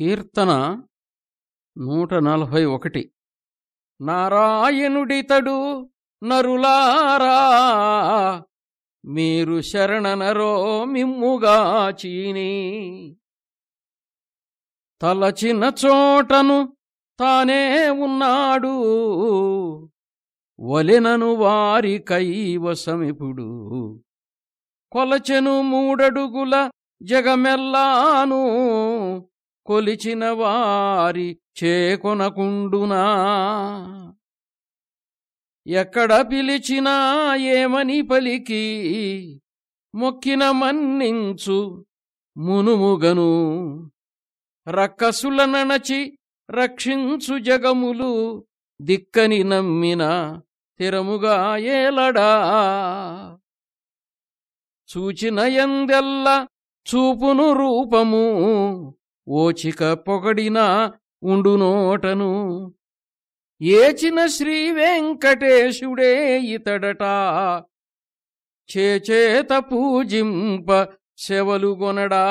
కీర్తన నూట నలభై ఒకటి. నారాయణుడితడు నరులారా మీరు శరణనరో మిమ్ముగా చీని. తలచిన చోటను తానే ఉన్నాడు వలెనను వారి కైవసమిపుడు. కొలచెను మూడడుగుల జగమెల్లాను కొలిచిన వారి చేకొనకుండునా? ఎక్కడ పిలిచినా ఏమని పలికి? మొక్కిన మన్నించు మునుముగను. రక్కసుల నణచి రక్షించు జగములు దిక్కని నమ్మిన స్థిరముగా ఏలడా? చూచిన ఎందెల్ల చూపును రూపము ఓచిక పొగడిన ఉండునోటను ఏచిన శ్రీ వెంకటేశుడే ఇతడట. చేచేత పూజింప శవలుగొనడా